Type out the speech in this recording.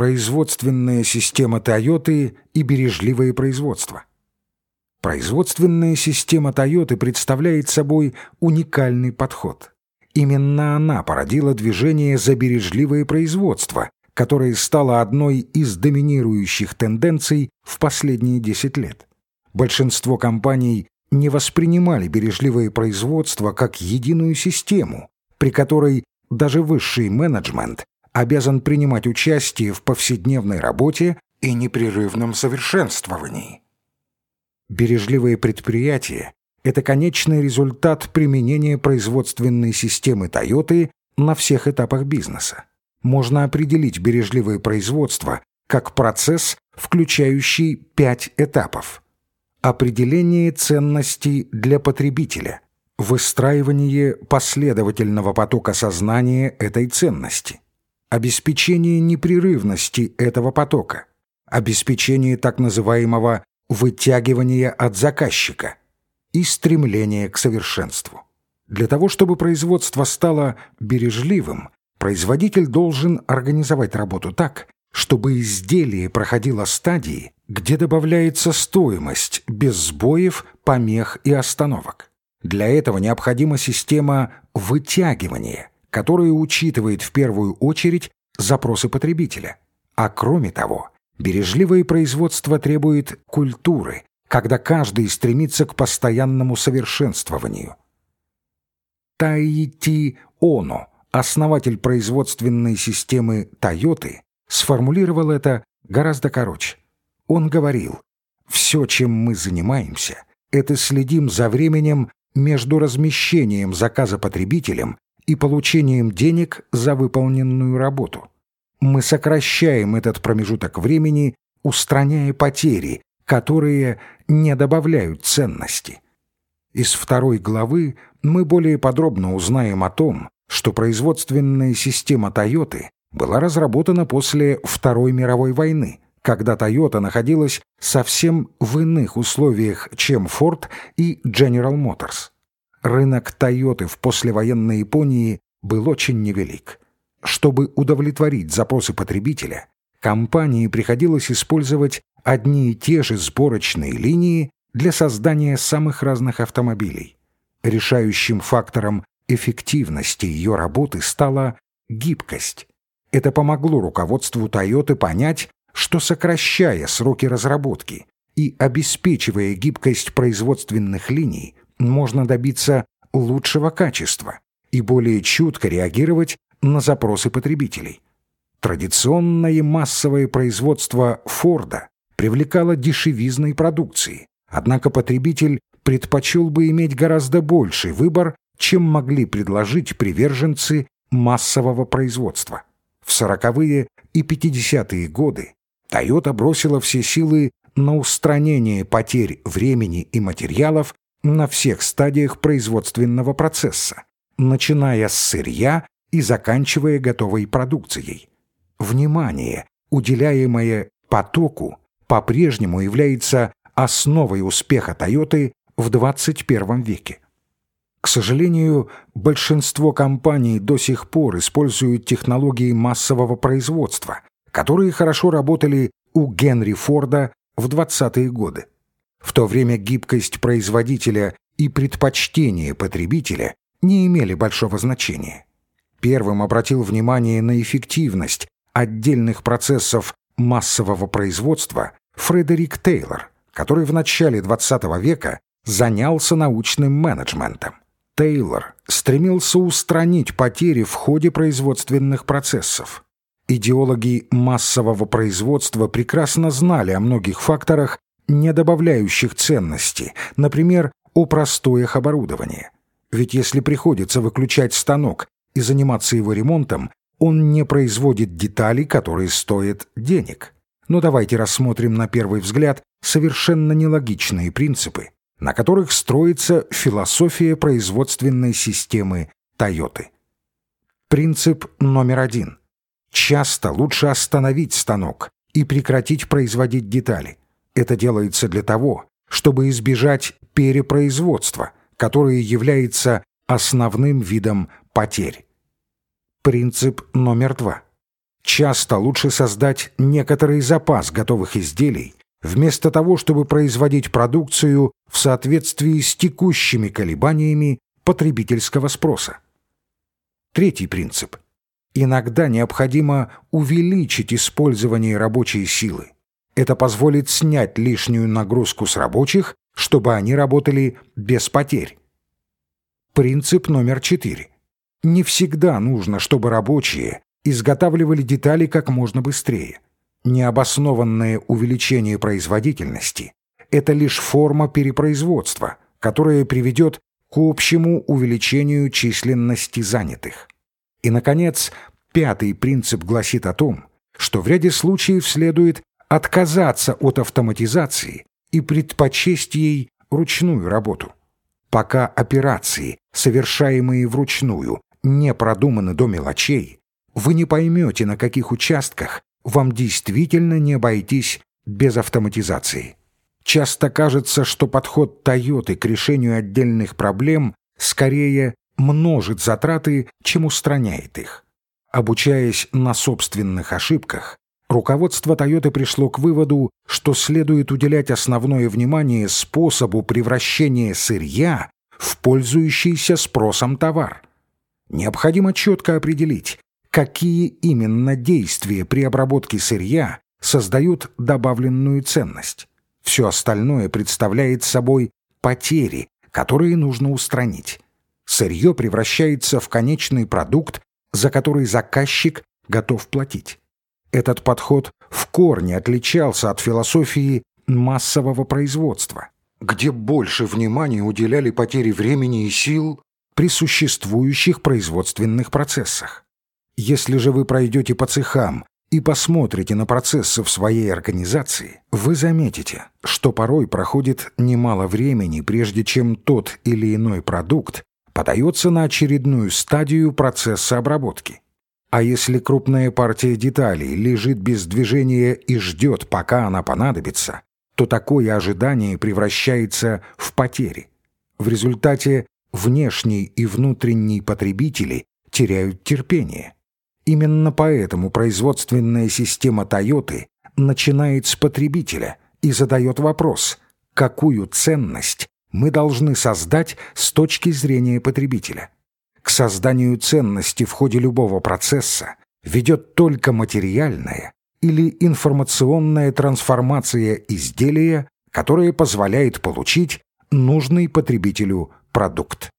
Производственная система Toyota и бережливое производство. Производственная система Toyota представляет собой уникальный подход. Именно она породила движение за бережливое производство, которое стало одной из доминирующих тенденций в последние 10 лет. Большинство компаний не воспринимали бережливое производство как единую систему, при которой даже высший менеджмент обязан принимать участие в повседневной работе и непрерывном совершенствовании. Бережливые предприятия – это конечный результат применения производственной системы Toyota на всех этапах бизнеса. Можно определить бережливое производство как процесс, включающий пять этапов. Определение ценностей для потребителя, выстраивание последовательного потока сознания этой ценности, обеспечение непрерывности этого потока, обеспечение так называемого вытягивания от заказчика и стремление к совершенству. Для того, чтобы производство стало бережливым, производитель должен организовать работу так, чтобы изделие проходило стадии, где добавляется стоимость без сбоев, помех и остановок. Для этого необходима система вытягивания, которая учитывает в первую очередь запросы потребителя. А кроме того, бережливое производство требует культуры, когда каждый стремится к постоянному совершенствованию. Таити Оно, основатель производственной системы Тойоты, сформулировал это гораздо короче. Он говорил, «Все, чем мы занимаемся, это следим за временем между размещением заказа потребителем и получением денег за выполненную работу. Мы сокращаем этот промежуток времени, устраняя потери, которые не добавляют ценности. Из второй главы мы более подробно узнаем о том, что производственная система Toyota была разработана после Второй мировой войны, когда Toyota находилась совсем в иных условиях, чем Ford и General Motors. Рынок Toyota в послевоенной Японии был очень невелик. Чтобы удовлетворить запросы потребителя, компании приходилось использовать одни и те же сборочные линии для создания самых разных автомобилей. Решающим фактором эффективности ее работы стала гибкость. Это помогло руководству Toyota понять, что сокращая сроки разработки и обеспечивая гибкость производственных линий, можно добиться лучшего качества и более чутко реагировать на запросы потребителей. Традиционное массовое производство Форда привлекало дешевизной продукции, однако потребитель предпочел бы иметь гораздо больший выбор, чем могли предложить приверженцы массового производства. В сороковые и 50-е годы Toyota бросила все силы на устранение потерь времени и материалов на всех стадиях производственного процесса, начиная с сырья и заканчивая готовой продукцией. Внимание, уделяемое потоку, по-прежнему является основой успеха Toyota в 21 веке. К сожалению, большинство компаний до сих пор используют технологии массового производства, которые хорошо работали у Генри Форда в 20-е годы. В то время гибкость производителя и предпочтение потребителя не имели большого значения. Первым обратил внимание на эффективность отдельных процессов массового производства Фредерик Тейлор, который в начале XX века занялся научным менеджментом. Тейлор стремился устранить потери в ходе производственных процессов. Идеологи массового производства прекрасно знали о многих факторах, не добавляющих ценности, например, о простоях оборудования. Ведь если приходится выключать станок и заниматься его ремонтом, он не производит детали, которые стоят денег. Но давайте рассмотрим на первый взгляд совершенно нелогичные принципы, на которых строится философия производственной системы Toyota. Принцип номер один. Часто лучше остановить станок и прекратить производить детали. Это делается для того, чтобы избежать перепроизводства, которое является основным видом потерь. Принцип номер два. Часто лучше создать некоторый запас готовых изделий, вместо того, чтобы производить продукцию в соответствии с текущими колебаниями потребительского спроса. Третий принцип. Иногда необходимо увеличить использование рабочей силы. Это позволит снять лишнюю нагрузку с рабочих, чтобы они работали без потерь. Принцип номер четыре. Не всегда нужно, чтобы рабочие изготавливали детали как можно быстрее. Необоснованное увеличение производительности – это лишь форма перепроизводства, которая приведет к общему увеличению численности занятых. И, наконец, пятый принцип гласит о том, что в ряде случаев следует отказаться от автоматизации и предпочесть ей ручную работу. Пока операции, совершаемые вручную, не продуманы до мелочей, вы не поймете, на каких участках вам действительно не обойтись без автоматизации. Часто кажется, что подход Toyota к решению отдельных проблем скорее множит затраты, чем устраняет их. Обучаясь на собственных ошибках, руководство Toyota пришло к выводу, что следует уделять основное внимание способу превращения сырья в пользующийся спросом товар. Необходимо четко определить, какие именно действия при обработке сырья создают добавленную ценность. Все остальное представляет собой потери, которые нужно устранить. Сырье превращается в конечный продукт, за который заказчик готов платить. Этот подход в корне отличался от философии массового производства, где больше внимания уделяли потере времени и сил при существующих производственных процессах. Если же вы пройдете по цехам и посмотрите на процессы в своей организации, вы заметите, что порой проходит немало времени, прежде чем тот или иной продукт подается на очередную стадию процесса обработки. А если крупная партия деталей лежит без движения и ждет, пока она понадобится, то такое ожидание превращается в потери. В результате внешний и внутренний потребители теряют терпение. Именно поэтому производственная система Toyota начинает с потребителя и задает вопрос, какую ценность мы должны создать с точки зрения потребителя. К созданию ценности в ходе любого процесса ведет только материальная или информационная трансформация изделия, которая позволяет получить нужный потребителю продукт.